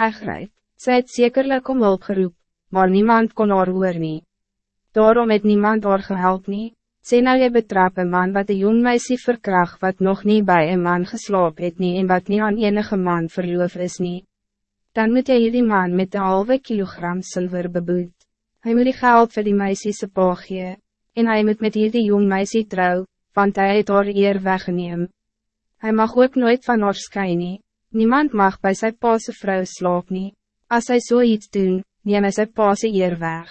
Ek grijp, sy het zekerlijk om hulp geroep, maar niemand kon haar hoor nie. Daarom het niemand haar gehelp nie. Sê nou jy betrap een man wat een jong meisie verkracht wat nog niet bij een man geslaap het nie en wat niet aan enige man verloof is nie. Dan moet jy die man met een halve kilogram zilver beboet. Hij moet die geld voor die meisie se pa gee, en hij moet met die jong meisie trouw, want hij het haar eer weggeneem. Hij mag ook nooit van haar skyn nie. Niemand mag bij zijn paase vrouw slaap nie. As hy so iets doen, neem hy sy paase eer weg.